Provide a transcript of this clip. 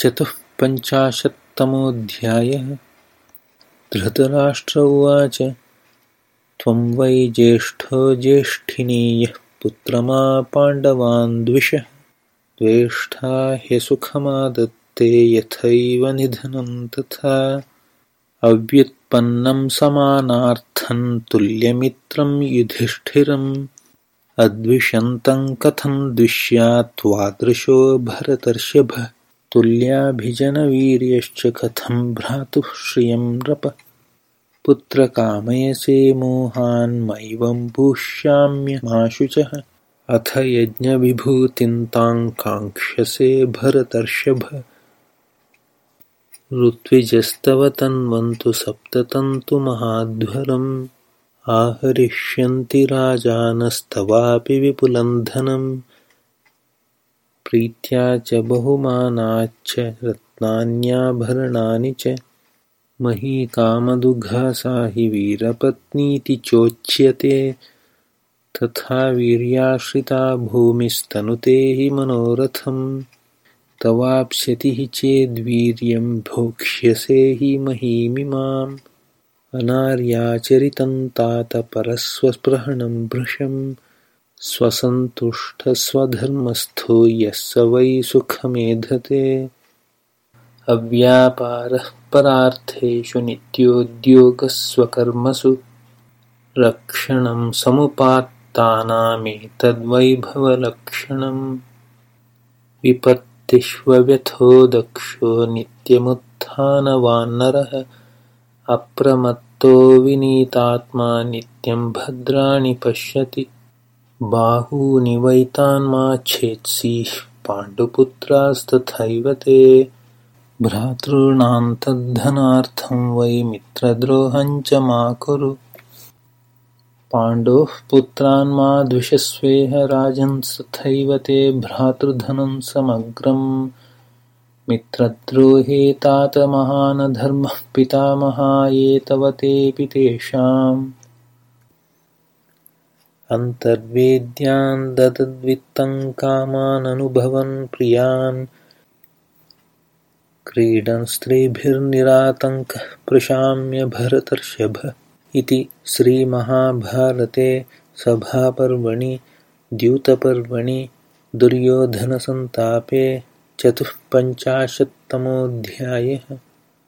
चतुःपञ्चाशत्तमोऽध्यायः। धृतराष्ट्र उवाच त्वं वै ज्येष्ठो ज्येष्ठिनीयः पुत्रमा पाण्डवान् द्विषः द्वेष्ठा ह्यसुखमादत्ते यथैव निधनं तथा। अव्युत्पन्नं समानार्थं तुल्यमित्रं युधिष्ठिरम्। अद्विषन्तं कथं द्विष्यात्त्वादृशो भरतर्षभः तुल्याभिजनवीर्यश्च कथं भ्रातुः श्रियं नृप। पुत्रकामयसे मोहान्मैवं पूष्याम्यमाशुचः अथ यज्ञविभूतिं तां काङ्क्षसे भरतर्षभ। ऋत्विजस्तव तन्वन्तु सप्ततन्तुमहाध्वरम् आहरिष्यन्ति राजानस्तवापि विपुलं धनं प्रीत्या च बहुमानाच्च रत्नान्याभरणानि च। महीकामदुघासा हि वीरपत्नीति चोच्यते तथा वीर्याश्रिता भूमिस्तनुते हि मनोरथं तवाप्स्यति हि चेद्वीर्यं भोक्ष्यसे हि महीमिमाम्। अनार्याचरितं तात परस्वस्पृहणं भृशं स्वसन्तुष्टस्वधर्मस्थो यः स वै सुखमेधते। अव्यापारः परार्थेषु नित्योद्योगस्वकर्मसु रक्षणं समुपात्तानामेतद्वैभवलक्षणं विपत्तिष्वव्यथो दक्षो नित्यमुत्थानवान्नरः अप्रमत्तो विनीतात्मा नित्यं भद्राणि पश्यति बाहूनि वैतान्मा छेत्सीः पाण्डुपुत्रास्तथैव ते। भ्रातॄणां तद्धनार्थं वै मित्रद्रोहञ्च मा कुरु। पाण्डोः पुत्रान् मा द्विषस्वेह राजन्स्तथैव ते भ्रातृधनं समग्रम्। मित्रद्रोहे तात महानधर्मः पितामहाये तव तेऽपि तेषाम् अन्तर्वेद्यान् ददद्वित्तं कामाननुभवन् प्रियान्। क्रीडन् स्त्रीभिर्निरातङ्कः प्रशाम्य भरतर्षभ इति श्रीमहाभारते सभापर्वणि द्यूतपर्वणि दुर्योधनसन्तापे चतुःपञ्चाशत्तमोऽध्यायः